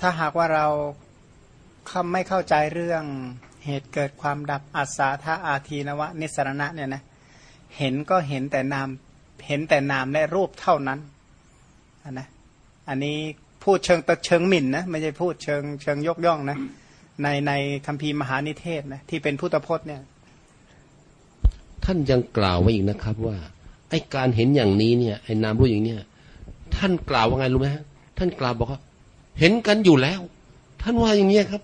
ถ้าหากว่าเราไม่เข้าใจเรื่องเหตุเกิดความดับอัศาธาอาทีนวะ นิสรณะเนี่ยนะเห็นก็เห็นแต่นามเห็นแต่นามและรูปเท่านั้นนะอันนี้พูดเชิงตะเชิงหมิ่นนะไม่ใช่พูดเชิงเชิงยกย่องนะในในคัมภีร์มหานิเทศนะที่เป็นพุทธพจน์เนี่ย ท่านยังกล่าวไว้อีกนะครับว่าไอการเห็นอย่างนี้เนี่ยไอนามรู้อย่างเนี้ยท่านกล่าวว่าไงรู้ไหมฮะท่านกล่าวบอกว่า เห็นกันอยู่แล้ว ท่านว่าอย่างเงี้ยครับ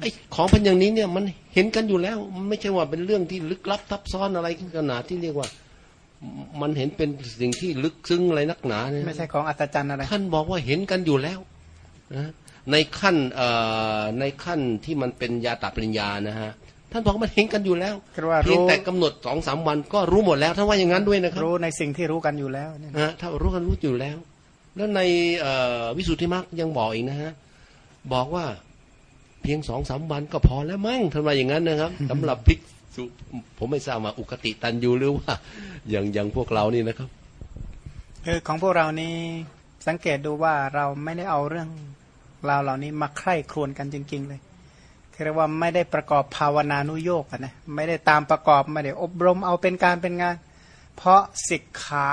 ไอของพันอย่างนี้เนี่ยมันเห็นกันอยู่แล้ว มันไม่ใช่ว่าเป็นเรื่องที่ลึกลับซับซ้อนอะไรขนาดที่เรียกว่า มันเห็นเป็นสิ่งที่ลึกซึ้งอะไรนักหนาเนี่ยไม่ใช่ของอัศจรรย์อะไรท่านบอกว่าเห็นกันอยู่แล้วนะในขั้นในขั้นที่มันเป็นยาตาปริญญานะฮะท่านบอกมันเห็นกันอยู่แล้วเพียงแต่กำหนดสองสามวันก็รู้หมดแล้วท่านว่าอย่างนั้นด้วยนะครับรู้ในสิ่งที่รู้กันอยู่แล้วนะถ้ารู้กันรู้อยู่แล้ว แล้วในวิสุทธิมรรคยังบอกอีกนะฮะบอกว่าเพียงสองสามวันก็พอแล้วมั้งท่านว่าอย่างนั้นนะครับสำหรับภิกษุผมไม่ทราบว่าอุคติตันยูหรือว่าอย่างอย่างพวกเรานี่นะครับคือของพวกเรานี่สังเกตดูว่าเราไม่ได้เอาเรื่องราวเหล่านี้มาใคร่ครวญกันจริง ๆ เลยเรียกว่าไม่ได้ประกอบภาวนานุโยกนะไม่ได้ตามประกอบไม่ได้อบรมเอาเป็นการเป็นงาน เพราะสิกขา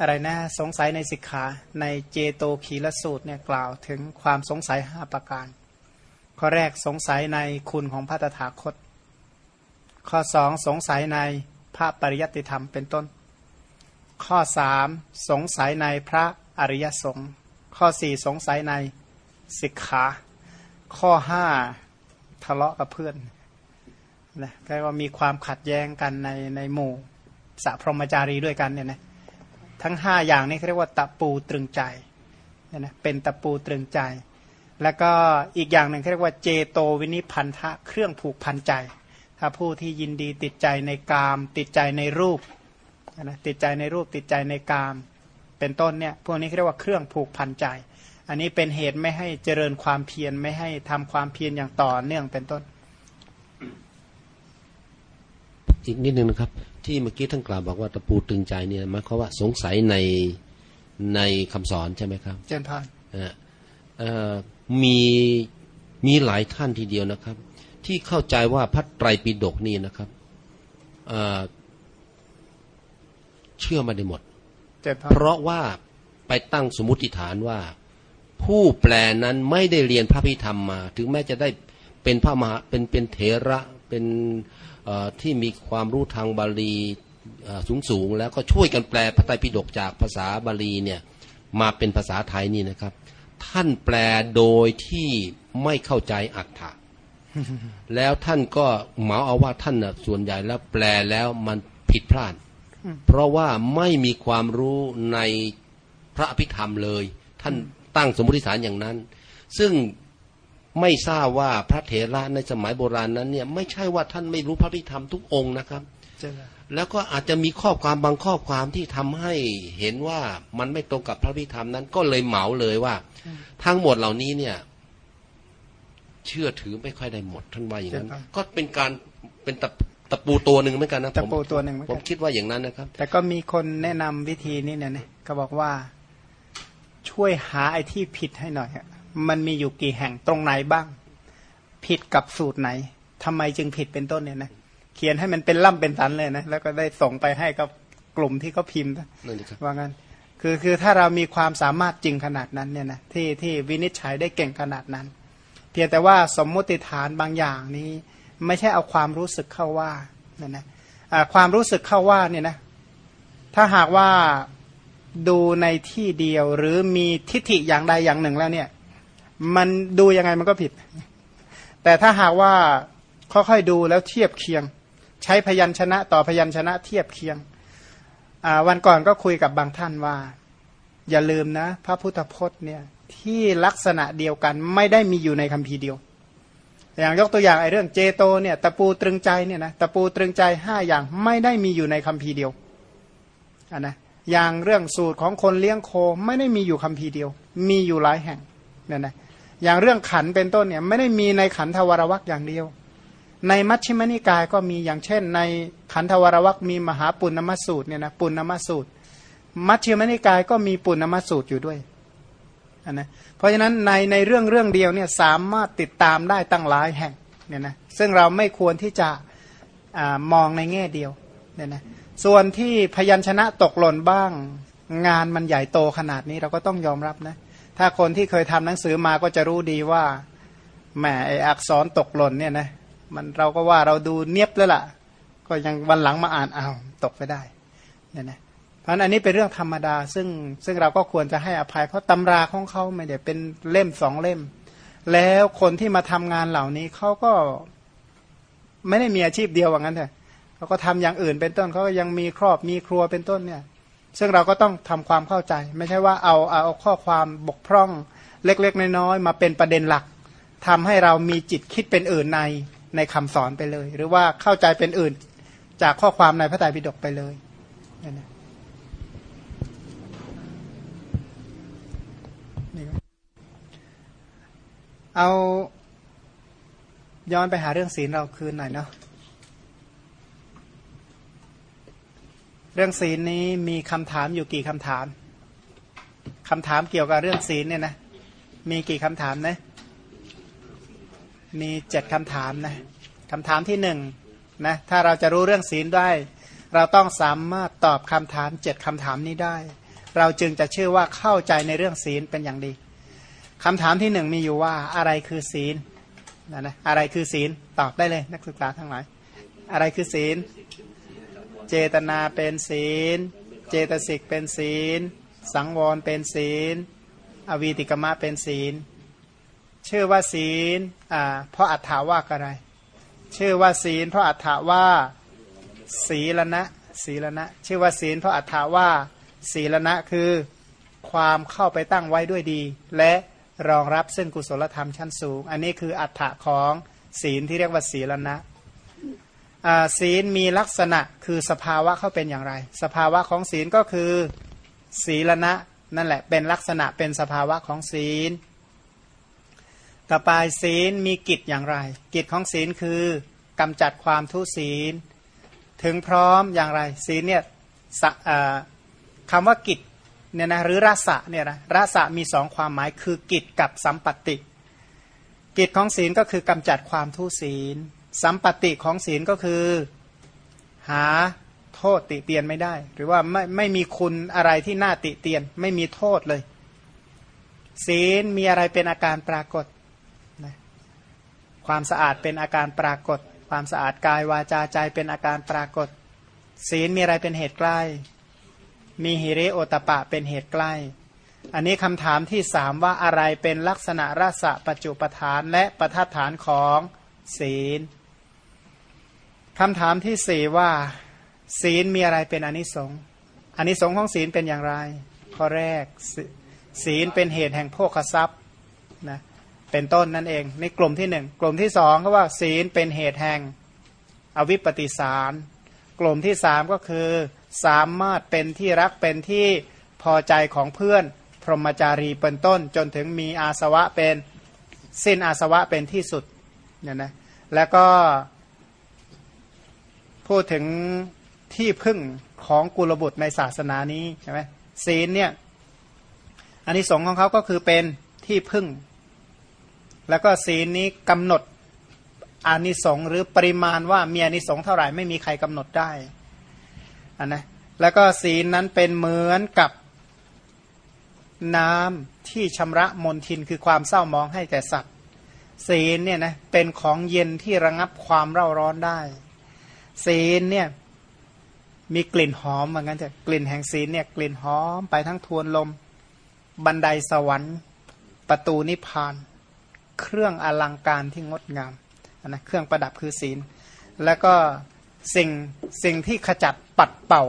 อะไรนะสงสัยในสิกขาในเจโตคีลสูตรเนี่ยกล่าวถึงความสงสัยห้าประการ ข้อแรกสงสัยในคุณของพระตถาคต ข้อสองสงสัยในพระปริยัติธรรมเป็นต้น ข้อสามสงสัยในพระอริยสงฆ์ข้อสี่สงสัยในสิกขาข้อห้าทะเลาะกับเพื่อนนะก็ว่ามีความขัดแย้งกันในในหมู่สัพรมจารีด้วยกันเนี่ยนะ ทั้งห้าอย่างนี้เรียกว่าตะปูตรึงใจเนี่ยนะเป็นตะปูตรึงใจ แล้วก็อีกอย่างหนึ่งเรียกว่าเจโตวินิพันธะเครื่องผูกพันใจ ถ้าผู้ที่ยินดีติดใจในกาม ติดใจในรูปนะติดใจในรูปติดใจในกาม เป็นต้นเนี่ยพวกนี้เรียกว่าเครื่องผูกพันใจ อันนี้เป็นเหตุไม่ให้เจริญความเพียรไม่ให้ทำความเพียรอย่างต่อเนื่องเป็นต้น อีกนิดนึงนะครับ ที่เมื่อกี้ท่านกล่าวบอกว่าตะปูตึงใจเนี่ยหมายความว่าสงสัยในในคำสอนใช่ไหมครับเจนพานมีมีหลายท่านทีเดียวนะครับ ที่เข้าใจว่าพระไตรปิฎกนี่นะครับเชื่อมาได้หมด เพราะว่าไปตั้งสมมติฐานว่า ผู้แปลนั้นไม่ได้เรียนพระพิธรรมมา ถึงแม้จะได้เป็นพระมหาเป็นเป็นเถระเป็น ที่มีความรู้ทางบาลีสูงสูงแล้วก็ช่วยกันแปลพระไตรปิฎกจากภาษาบาลีเนี่ยมาเป็นภาษาไทยนี่นะครับ ท่านแปลโดยที่ไม่เข้าใจอัฏฐะแล้วท่านก็เหมาเอาว่าท่านส่วนใหญ่แล้วแปลแล้วมันผิดพลาด เพราะว่าไม่มีความรู้ในพระอภิธรรมเลย ท่านตั้งสมมติฐานอย่างนั้น ซึ่ง ไม่ทราบว่าพระเถระในสมัยโบราณนั้นเนี่ยไม่ใช่ว่าท่านไม่รู้พระพิธรรมทุกองค์นะครับ แล้วก็อาจจะมีข้อความบางข้อความที่ทำให้เห็นว่ามันไม่ตรงกับพระพิธรรมนั้น ก็เลยเหมาเลยว่า ทั้งหมดเหล่านี้เนี่ยเชื่อถือไม่ค่อยได้หมดท่านว่าอย่างนั้น ก็เป็นการเป็นตะตะปูตัวหนึ่งเหมือนกันนะตะปูตัวหนึ่งผมคิดว่าอย่างนั้นนะครับ แต่ก็มีคนแนะนำวิธีนี้เนี่ยก็บอกว่าช่วยหาไอ้ที่ผิดให้หน่อย มันมีอยู่กี่แห่งตรงไหนบ้าง ผิดกับสูตรไหนทำไมจึงผิดเป็นต้นเนี่ยนะเขียนให้มันเป็นล่ำเป็นสันเลยนะแล้วก็ได้ส่งไปให้กับกลุ่มที่เขาพิมพ์ว่างั้นคือคือถ้าเรามีความสามารถจริงขนาดนั้นเนี่ยนะที่ที่วินิจฉัยได้เก่งขนาดนั้น เพียงแต่ว่าสมมติฐานบางอย่างนี้ ไม่ใช่เอาความรู้สึกเข้าว่าเนี่ยนะความรู้สึกเข้าว่าเนี่ยนะถ้าหากว่าดูในที่เดียวหรือมีทิฏฐิอย่างใดอย่างหนึ่งแล้วเนี่ย มันดูยังไงมันก็ผิด แต่ถ้าหากว่าค่อยๆดูแล้วเทียบเคียง ใช้พยัญชนะต่อพยัญชนะเทียบเคียง วันก่อนก็คุยกับบางท่านว่า อย่าลืมนะ พระพุทธพจน์เนี่ยที่ลักษณะเดียวกันไม่ได้มีอยู่ในคัมภีร์เดียว อย่างยกตัวอย่างไอ้เรื่องเจโตเนี่ยตะปูตรึงใจเนี่ยนะตะปูตรึงใจห้าอย่างไม่ได้มีอยู่ในคัมภีร์เดียวอะนะอย่างเรื่องสูตรของคนเลี้ยงโคไม่ได้มีอยู่คำพีร์เดียว มีอยู่หลายแห่งเนี่ยนะ อย่างเรื่องขันเป็นต้นเนี่ยไม่ได้มีในขันธวรวักอย่างเดียว ในมัชฌิมนิกายก็มีอย่างเช่น ในขันธวรวักมีมหาปุณณมสูตรเนี่ยนะปุณณมสูตร มัชฌิมนิกายก็มีปุณณมสูตรอยู่ด้วยนนะเพราะฉะนั้นในในเรื่องเรื่องเดียวเนี่ยสามารถติดตามได้ตั้งหลายแห่งเนี่ยนะซึ่งเราไม่ควรที่จะอมองในแง่เดียวเนี่ยนะส่วนที่พยัญชนะตกหล่นบ้าง งานมันใหญ่โตขนาดนี้เราก็ต้องยอมรับนะ ถ้าคนที่เคยทำหนังสือมาก็จะรู้ดีว่าแหมไออักษรตกหล่นเนี่ยนะมันเราก็ว่าเราดูเนียบแล้วล่ะ ก็ยังวันหลังมาอ่านเอาตกไปได้เนี่ยนะเพราะอันนี้เป็นเรื่องธรรมดา ซึ่งซึ่งเราก็ควรจะให้อภัย เพราะตำราของเขาไม่ได้เป็นเล่มสองเล่ม แล้วคนที่มาทำงานเหล่านี้เขาก็ไม่ได้มีอาชีพเดียวว่างั้นเถอะเขาก็ทำอย่างอื่นเป็นต้นเขาก็ยังมีครอบมีครัวเป็นต้นเนี่ย ซึ่งเราก็ต้องทำความเข้าใจ ไม่ใช่ว่าเอาเอาข้อความบกพร่องเล็กๆ น้อยๆมาเป็นประเด็นหลักทำให้เรามีจิตคิดเป็นอื่นในในคำสอนไปเลย หรือว่าเข้าใจเป็นอื่นจากข้อความในพระไตรปิฎกไปเลยนะเอาย้อนไปหาเรื่องศีลเราคืนหน่อยเนาะ เรื่องศีลนี้มีคำถามอยู่กี่คำถามคำถามเกี่ยวกับเรื่องศีลเนี่ยนะ มีกี่คำถามนะ มีเจ็ดคำถามนะคำถามที่หนึ่งนะถ้าเราจะรู้เรื่องศีลได้ เราต้องสามารถตอบคำถามเจ็ดคำถามนี้ได้ เราจึงจะเชื่อว่าเข้าใจในเรื่องศีลเป็นอย่างดีคำถามที่หนึ่งมีอยู่ว่าอะไรคือศีลนะนะอะไรคือศีลตอบได้เลยนักศึกษาทั้งหลาย อะไรคือศีล เจตนาเป็นศีล เจตสิกเป็นศีล สังวรเป็นศีล อวีติกมะเป็นศีล ชื่อว่าศีลอ่าเพราะอัฏฐาว่าอะไร ชื่อว่าศีล เพราะอัฏฐาว่าศีลนะศีลนะชื่อว่าศีล เพราะอัฏฐาว่าศีลนะคือความเข้าไปตั้งไว้ด้วยดี และรองรับซึ่งกุศลธรรมชั้นสูง อันนี้คืออัฏฐะของศีลที่เรียกว่าศีลนะ ศีลมีลักษณะคือสภาวะเขาเป็นอย่างไร สภาวะของศีลก็คือศีลนะนั่นแหละเป็นลักษณะเป็นสภาวะของศีลต่อไปศีลมีกิจอย่างไร กิจของศีลคือกำจัดความทุศีล ถึงพร้อมอย่างไร ศีลเนี่ยคำว่ากิจเนี่ยนะหรือรสะเนี่ยนะรสะมีสองความหมายคือกิจกับสัมปติ กิจของศีลก็คือกำจัดความทุศีล สัมปติของศีลก็คือหาโทษติเตียนไม่ได้ หรือว่าไม่ไม่มีคุณอะไรที่น่าติเตียน ไม่มีโทษเลย ศีลมีอะไรเป็นอาการปรากฏนะความสะอาดเป็นอาการปรากฏ ความสะอาดกายวาจาใจเป็นอาการปรากฏ ศีลมีอะไรเป็นเหตุใกล้ มีหิริโอตปะเป็นเหตุใกล้ อันนี้คำถามที่สามว่าอะไรเป็นลักษณะรสะปัจจุปทานและประทัดฐานของศีล คำถามที่สี่ว่า ศีลมีอะไรเป็นอนิสงส์อนิสงส์ของศีลเป็นอย่างไร ข้อแรก ศีลเป็นเหตุแห่งโภคทรัพย์นะเป็นต้นนั่นเองในกลุ่มที่หนึ่งกลุ่มที่สองก็ว่า ศีลเป็นเหตุแห่งอวิปปิสาร กลุ่มที่สามก็คือ สามารถเป็นที่รักเป็นที่พอใจของเพื่อน พรหมจารีเป็นต้น จนถึงมีอาสวะเป็น สิ้นอาสวะเป็นที่สุดเนี่ยนะแล้วก็ พูดถึงที่พึ่งของกุลบุตรในศาสนานี้ใช่ไหมศีลเนี่ยอันนี้สงของเขาก็คือเป็นที่พึ่ง แล้วก็ศีลนี้กำหนดอานิสงส์หรือปริมาณว่ามีอานิสงส์เท่าไหร่ไม่มีใครกำหนดได้อันนะแล้วก็ศีลนั้นเป็นเหมือนกับน้ำที่ชำระมนทินคือความเศร้ามองให้แก่สัตว์ ศีลเนี่ยนะเป็นของเย็นที่ระงับความเร่าร้อนได้ ศีลเนี่ยมีกลิ่นหอมเหมือนกันจะกลิ่นแห่งศีลเนี่ยกลิ่นหอมไปทั้งทวนลม บันไดสวรรค์ ประตูนิพพาน เครื่องอลังการที่งดงามนะเครื่องประดับคือศีล แล้วก็สิ่งสิ่งที่ขจัดปัดเป่า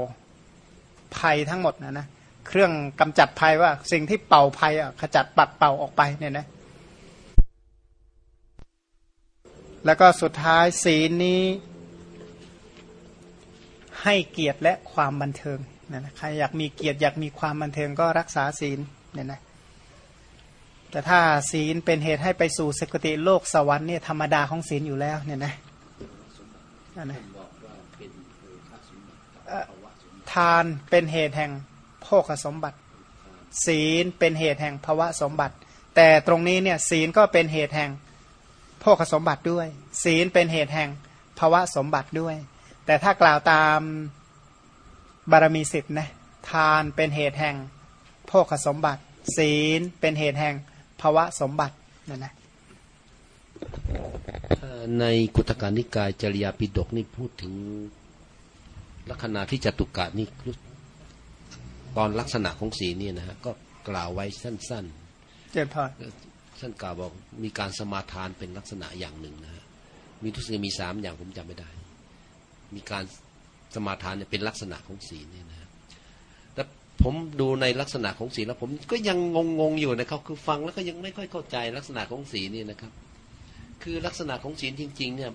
ภัยทั้งหมดนะนะเครื่องกำจัดภัยว่าสิ่งที่เป่าภัยอะขจัดปัดเป่าออกไปเนี่ยนะแล้วก็สุดท้ายศีลนี้ ให้เกียรติและความบันเทิงนะนะใครอยากมีเกียรติอยากมีความบันเทิงก็รักษาศีลเนี่ยนะแต่ถ้าศีลเป็นเหตุให้ไปสู่สกติโลกสวรรค์เนี่ยธรรมดาของศีลอยู่แล้วเนี่ยนะนะทานเป็นเหตุแห่งโภคสมบัติ ศีลเป็นเหตุแห่งภวะสมบัติ แต่ตรงนี้เนี่ยศีลก็เป็นเหตุแห่งโภคสมบัติด้วย ศีลเป็นเหตุแห่งภวะสมบัติด้วย แต่ถ้ากล่าวตามบารมีสิบนะทานเป็นเหตุแห่งโภคสมบัติ ศีลเป็นเหตุแห่งภวะสมบัตินั่นนะในกุตการนิกายจริยาปิฎกนี่พูดถึงลักษณะที่จตุกะนี่ตอนลักษณะของสีนี่นะฮะก็กล่าวไว้สั้นเจ็บพอๆท่านกล่าวบอกมีการสมาทานเป็นลักษณะอย่างหนึ่งนะฮะมีทุกสิ่งมีสามอย่างผมจำไม่ได้ มีการสมาทานเนี่ยเป็นลักษณะของสีนี่นะฮะแต่ผมดูในลักษณะของสีแล้วผมก็ยังงงๆอยู่นะครับคือฟังแล้วก็ยังไม่ค่อยเข้าใจลักษณะของสีนี่นะครับ คือลักษณะของศีลจริง ๆ เนี่ย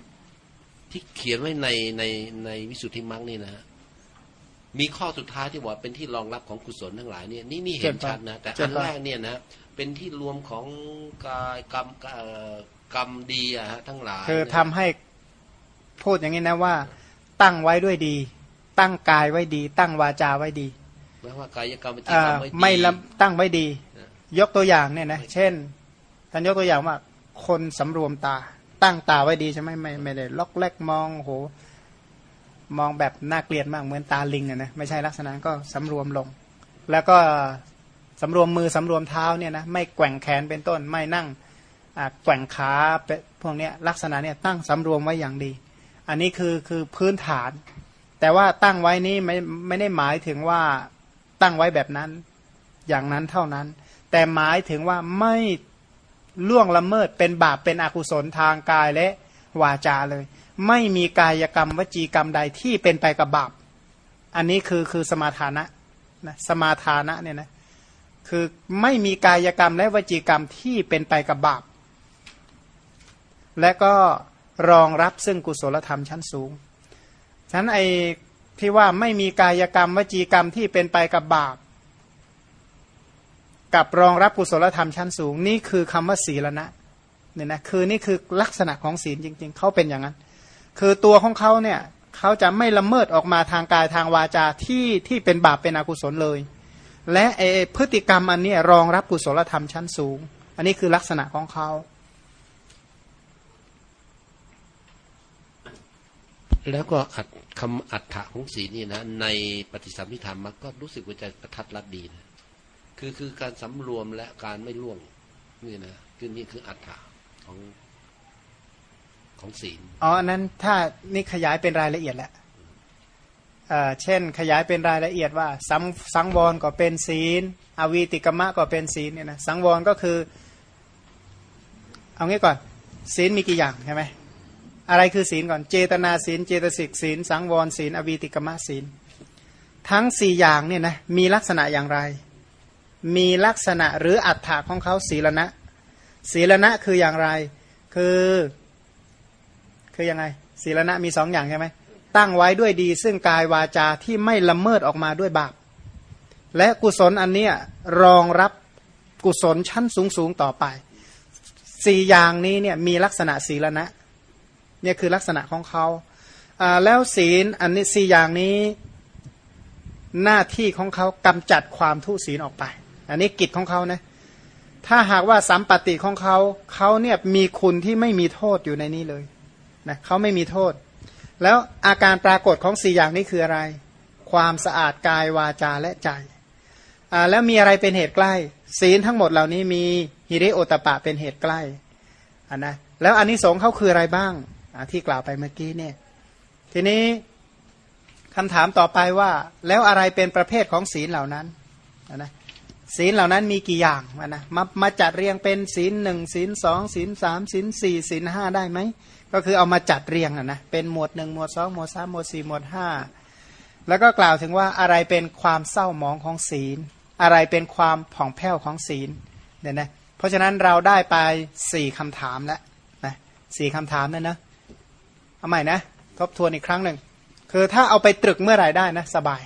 ที่เขียนไว้ในในในวิสุทธิมรรคนี่นะฮะมีข้อสุดท้ายที่บอกเป็นที่รองรับของกุศลทั้งหลายเนี่ยนี่นี่เห็นชัดนะแต่อันแรกเนี่ยนะเป็นที่รวมของกายกรรมเอ่อกรรมดีอะฮะทั้งหลายคือเนี่ยทำให้พูดอย่างนี้นะว่า ตั้งไว้ด้วยดี ตั้งกายไว้ดี ตั้งวาจาไว้ดีแม้ว่ากายกรรมวจีอ่ากรรมไม่ดีไม่ละตั้งไว้ดีนะยกตัวอย่างเนี่ยนะเช่นท่านยกตัวอย่างว่า คนสำรวมตา ตั้งตาไว้ดีใช่ไหมไม่ไม่ได้ล็อกแลกมองโห มองแบบน่าเกลียดมากเหมือนตาลิงอะนะไม่ใช่ลักษณะก็สำรวมลง แล้วก็สำรวมมือสำรวมเท้าเนี่ยนะไม่แกว่งแขนเป็นต้นไม่นั่งอ่าแกว่งขาเป็นพวกเนี้ยลักษณะเนี่ยตั้งสำรวมไว้อย่างดี อันนี้คือคือพื้นฐาน แต่ว่าตั้งไว้นี้ไม่ไม่ได้หมายถึงว่าตั้งไว้แบบนั้น อย่างนั้นเท่านั้น แต่หมายถึงว่าไม่ล่วงละเมิดเป็นบาปเป็นอกุศลทางกายและวาจาเลย ไม่มีกายกรรมวจีกรรมใดที่เป็นไปกับบาป อันนี้คือคือสมาทานะนะสมาทานะเนี่ยนะคือไม่มีกายกรรมและวจีกรรมที่เป็นไปกับบาป และก็ รองรับซึ่งกุศลธรรมชั้นสูงฉะนั้นไอ้ที่ว่าไม่มีกายกรรมวจีกรรมที่เป็นไปกับบาปกับรองรับกุศลธรรมชั้นสูง นี่คือคำว่าศีลนะเนี่ยนะคือนี่คือลักษณะของศีลจริง ๆเขาเป็นอย่างนั้น คือตัวของเขาเนี่ยเขาจะไม่ละเมิดออกมาทางกายทางวาจาที่ที่เป็นบาปเป็นอกุศลเลย และไอ้พฤติกรรมอันนี้รองรับกุศลธรรมชั้นสูง อันนี้คือลักษณะของเขา แล้วก็อัดคำอัฏฐะของศีลนี่นะในปฏิสัมพิธรรมมันก็รู้สึกว่าจะประทัดรัดดีนะคือคือการสำรวมและการไม่ล่วงนี่นะคือนี่คืออัฏฐะของของศีลอ๋ออันนั้นถ้านี่ขยายเป็นรายละเอียดแหละเออเช่นขยายเป็นรายละเอียดว่าสังสังวรก็เป็นศีล อวีติกมะก็เป็นศีลเนี่ยนะสังวรก็คือ เอางี้ก่อน ศีลมีกี่อย่างใช่ไหม อะไรคือศีลก่อนเจตนาศีล เจตสิกศีล สังวรศีล อวีติกมะศีล ทั้งสี่อย่างเนี่ยนะมีลักษณะอย่างไร มีลักษณะหรืออัฏฐะของเขาศีลนะศีลนะคืออย่างไร คือ คือยังไง ศีลนะมีสองอย่างใช่ไหมตั้งไว้ด้วยดี ซึ่งกายวาจาที่ไม่ละเมิดออกมาด้วยบาปและกุศลอันเนี้ยรองรับกุศลชั้นสูงสูงๆต่อไปสี่อย่างนี้เนี่ยมีลักษณะศีลนะ เนี่ยคือลักษณะของเขาแล้วศีลอันนี้สี่อย่างนี้หน้าที่ของเขากำจัดความทุศีลออกไป อันนี้กิจของเขานะถ้าหากว่าสัมปติของเขาเขาเนี่ยมีคุณที่ไม่มีโทษอยู่ในนี้เลยนะเขาไม่มีโทษ แล้วอาการปรากฏของสี่อย่างนี้คืออะไร ความสะอาดกายวาจาและใจอ่าแล้วมีอะไรเป็นเหตุใกล้ ศีลทั้งหมดเหล่านี้มีฮิริโอตปะเป็นเหตุใกล้อันนะแล้วอันนี้สงส์เขาคืออะไรบ้าง ที่กล่าวไปเมื่อกี้เนี่ย ทีนี้คำถามต่อไปว่า แล้วอะไรเป็นประเภทของศีลเหล่านั้นอะนะศีลเหล่านั้นมีกี่อย่างมานะมามาจัดเรียงเป็นศีลหนึ่งศีลสองศีลสามศีลสี่ศีลห้าได้ไหมก็คือเอามาจัดเรียงอะนะเป็นหมวดหนึ่งหมวดสองหมวดสามหมวดสี่หมวดห้าแล้วก็กล่าวถึงว่าอะไรเป็นความเศร้าหมองของศีล อะไรเป็นความผ่องแผ้วของศีลเนี่ยนะเพราะฉะนั้นเราได้ไปสี่คำถามแล้วนะสี่คำถามนั่นนะ เอาใหม่นะ ทบทวนอีกครั้งหนึ่ง คือถ้าเอาไปตรึกเมื่อไหร่ได้นะ สบาย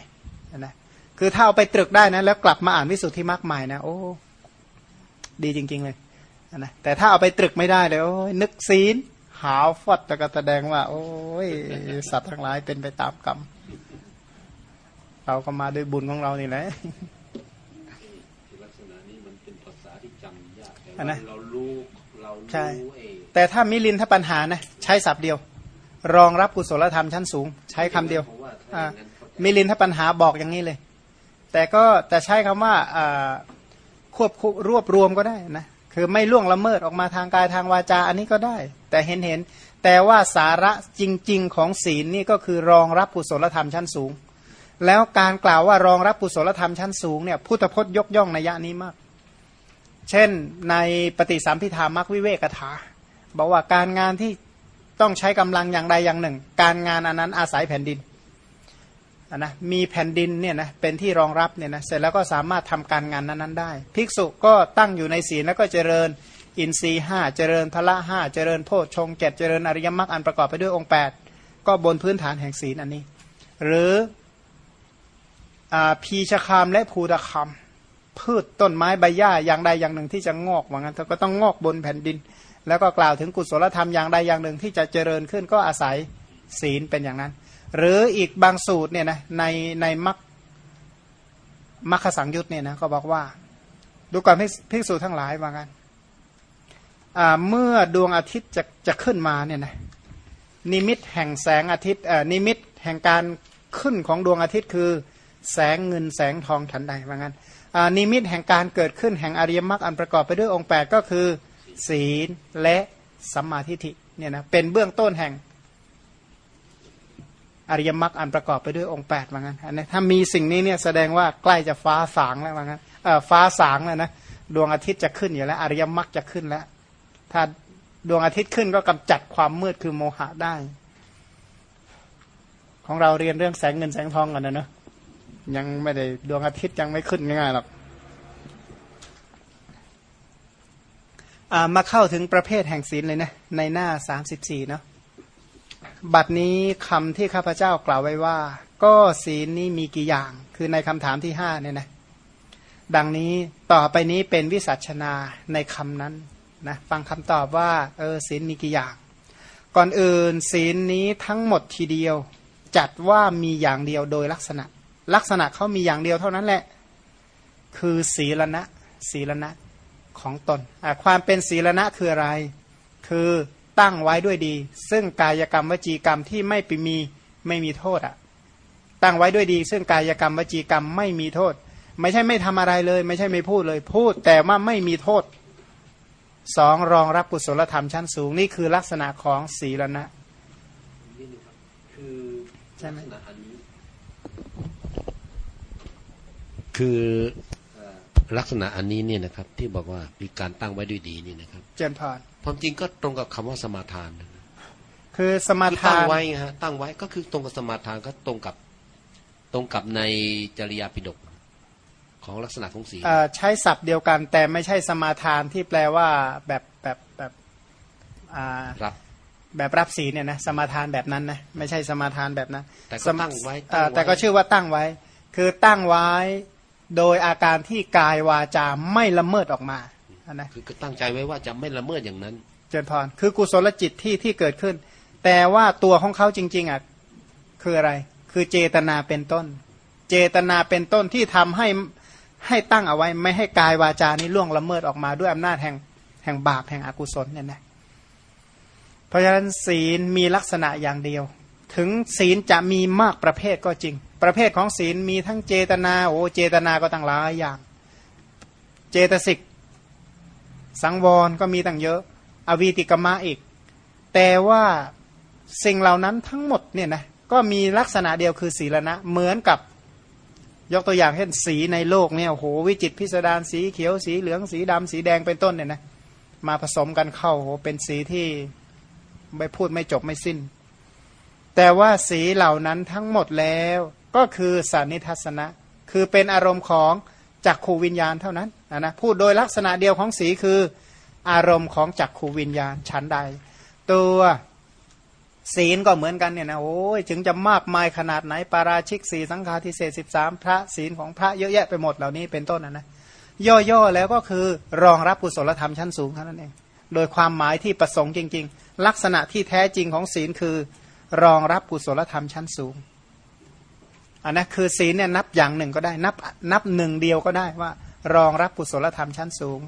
นะคือถ้าเอาไปตรึกได้นะ แล้วกลับมาอ่านวิสุทธิมรรคใหม่นะโอ้ดีจริง ๆ เลยนะแต่ถ้าเอาไปตรึกไม่ได้เลยโอ้ยนึกศีลหาวฟอดแต่ก็แสดงว่า โอ้ยสัตว์ทั้งหลายเป็นไปตามกรรมเราก็มาด้วยบุญของเรานี่แหละทีละอันนะเรารู้เราใช่รู้เองแต่ถ้ามิลินถ้าปัญหานะ ใช้ศัพท์เดียว รองรับกุศลธรรมชั้นสูง ใช้คำเดียวมิลินถ้าปัญหาบอกอย่างนี้เลย แต่ก็แต่ใช้คำว่าอ่าควบคุมรวบรวมก็ได้นะคือไม่ล่วงละเมิดออกมาทางกายทางวาจาอันนี้ก็ได้ แต่เห็นเห็นแต่ว่าสาระจริง ๆ ของศีลนี่ก็คือรองรับกุศลธรรมชั้นสูง แล้วการกล่าวว่ารองรับกุศลธรรมชั้นสูงเนี่ยพุทธพจน์ยกย่องในยะนี้มาก เช่นในปฏิสัมพิธามักวิเวกถาบอกว่าการงานที่ ต้องใช้กำลังอย่างใดอย่างหนึ่ง การงานอันนั้นอาศัยแผ่นดินอะนะมีแผ่นดินเนี่ยนะเป็นที่รองรับเนี่ยนะเสร็จแล้วก็สามารถทำการงานนั้นๆได้ ภิกษุก็ตั้งอยู่ในศีลแล้วก็เจริญอินทรีห้าเจริญพละห้าเจริญโพชฌงเจ็ดเจริญอริยมรรคอันประกอบไปด้วยองค์ 8 ก็บนพื้นฐานแห่งศีลอันนี้ หรืออาพีชคามและภูตคามพืชต้นไม้ใบหญ้าอย่างใดอย่างหนึ่งที่จะงอกว่างั้นเธอก็ต้องงอกบนแผ่นดิน แล้วก็กล่าวถึงกุศลธรรมอย่างใดอย่างหนึ่งที่จะเจริญขึ้นก็อาศัยศีลเป็นอย่างนั้น หรืออีกบางสูตรเนี่ยนะในในมัคมัคคสังยุตเนี่ยนะก็บอกว่า ดูก่อนภิกษุทั้งหลายว่างั้นเมื่อดวงอาทิตย์จะจะขึ้นมาเนี่ยนะนิมิตแห่งแสงอาทิตย์เอ่อนิมิตแห่งการขึ้นของดวงอาทิตย์คือ แสงเงินแสงทองฉันใดว่างั้นนิมิตแห่งการเกิดขึ้นแห่งอริยมรรคอันประกอบไปด้วยองค์ 8 ก็คือ ศีลและสัมมาทิฏฐิเนี่ยนะเป็นเบื้องต้นแห่ง อริยมรรคอันประกอบไปด้วยองค์8ว่างั้นอันนี้ถ้ามีสิ่งนี้เนี่ยแสดงว่าใกล้จะฟ้าสางแล้วว่างั้นเอ่อฟ้าสางแล้วนะดวงอาทิตย์จะขึ้นอยู่แล้ว อริยมรรคจะขึ้นแล้ว ถ้าดวงอาทิตย์ขึ้นก็กำจัดความมืดคือโมหะได้ ของเราเรียนเรื่องแสงเงินแสงทองกันนะเนอะยังไม่ได้ดวงอาทิตย์ยังไม่ขึ้นง่ายๆหรอกอ่า มาเข้าถึงประเภทแห่งศีลเลยนะในหน้าสามสิบสี่เนาะบัดนี้คำที่ข้าพเจ้ากล่าวไว้ว่า ก็ศีลนี้มีกี่อย่าง คือในคำถามที่ห้าเนี่ยนะดังนี้ต่อไปนี้เป็นวิสัชนาในคำนั้นนะฟังคำตอบว่าเออศีลมีกี่อย่าง ก่อนอื่นศีลนี้ทั้งหมดทีเดียว จัดว่ามีอย่างเดียวโดยลักษณะ ลักษณะเขามีอย่างเดียวเท่านั้นแหละ คือศีลณะศีลณะ ของตนอะความเป็นศีลณะคืออะไร คือตั้งไว้ด้วยดี ซึ่งกายกรรมวจีกรรมที่ไม่ไปมีไม่มีโทษอะ ตั้งไว้ด้วยดี ซึ่งกายกรรมวจีกรรมไม่มีโทษ ไม่ใช่ไม่ทำอะไรเลย ไม่ใช่ไม่พูดเลย พูดแต่ว่าไม่มีโทษสองรองรับกุศลธรรมชั้นสูงนี่คือลักษณะของศีลณะนี่นะครับคือใช่ไหมลักษณะอันนี้คือเอ่อ ลักษณะอันนี้เนี่ยนะครับ ที่บอกว่ามีการตั้งไว้ด้วยดีนี่นะครับ เจนพรความจริงก็ตรงกับคำว่าสมาทานนะคือสมาคือทาตั้งนไว้ไงฮะตั้งไว้ก็คือตรงกับสมาทานก็ตรงกับตรงกับในจริยาปิฎกของลักษณะของศีลเอ่อใช้ศัพท์เดียวกัน แต่ไม่ใช่สมาทานที่แปลว่าแบบแบบแบบอ่ารับแบบรับศีลเนี่ยนะสมาทานแบบนั้นนะไม่ใช่สมาทานแบบนั้นแต่ก็สมาตั้งไว้เอ่อตั้งไว้แต่ก็ชื่อว่าตั้งไว้ คือตั้งไว้ โดยอาการที่กายวาจาไม่ละเมิดออกมาอันนะคือก็ตั้งใจไว้ว่าจะไม่ละเมิดอย่างนั้น เจริญพรคือกุศลจิตที่ที่เกิดขึ้น แต่ว่าตัวของเขาจริง ๆอะคืออะไร คือเจตนาเป็นต้น เจตนาเป็นต้นที่ทำให้ให้ตั้งเอาไว้ไม่ให้กายวาจานี้ล่วงละเมิดออกมาด้วยอำนาจแห่งแห่งบาปแห่งอกุศลเนี่ยนะเพราะฉะนั้นศีลมีลักษณะอย่างเดียว ถึงศีลจะมีมากประเภทก็จริง ประเภทของศีลมีทั้งเจตนาโอ้เจตนาก็ตั้งหลายอย่าง เจตสิก สังวรก็มีตั้งเยอะ อวีติกมะอีก แต่ว่าสิ่งเหล่านั้นทั้งหมดเนี่ยนะก็มีลักษณะเดียวคือศีลนะ เหมือนกับยกตัวอย่างเช่นสีในโลกเนี่ยโอ้โหวิจิตพิสดารสีเขียวสีเหลืองสีดำสีแดงเป็นต้นเนี่ยนะมาผสมกันเข้าโอ้โหเป็นสีที่ไม่พูดไม่จบไม่สิ้น แต่ว่าสีเหล่านั้นทั้งหมดแล้ว ก็คือสานิทัศนะ คือเป็นอารมณ์ของจักขูวิญญาณเท่านั้นนะนะพูดโดยลักษณะเดียวของสีคืออารมณ์ของจักขูวิญญาณชั้นใด ตัวศีลก็เหมือนกันเนี่ยนะโอ้ยถึงจะมากมายขนาดไหน ปาราชิกสีสังฆาทิเศษสิบสามพระศีลของพระเยอะแยะไปหมดเหล่านี้เป็นต้นนะนะย่อๆแล้วก็คือรองรับกุศลธรรมชั้นสูงเท่านั้นเองโดยความหมายที่ประสงค์จริง ๆ ลักษณะที่แท้จริงของศีลคือ รองรับกุศลธรรมชั้นสูงอันนั้นคือศีลเนี่ยนับอย่างหนึ่งก็ได้ นับนับหนึ่งเดียวก็ได้ว่า รองรับกุศลธรรมชั้นสูง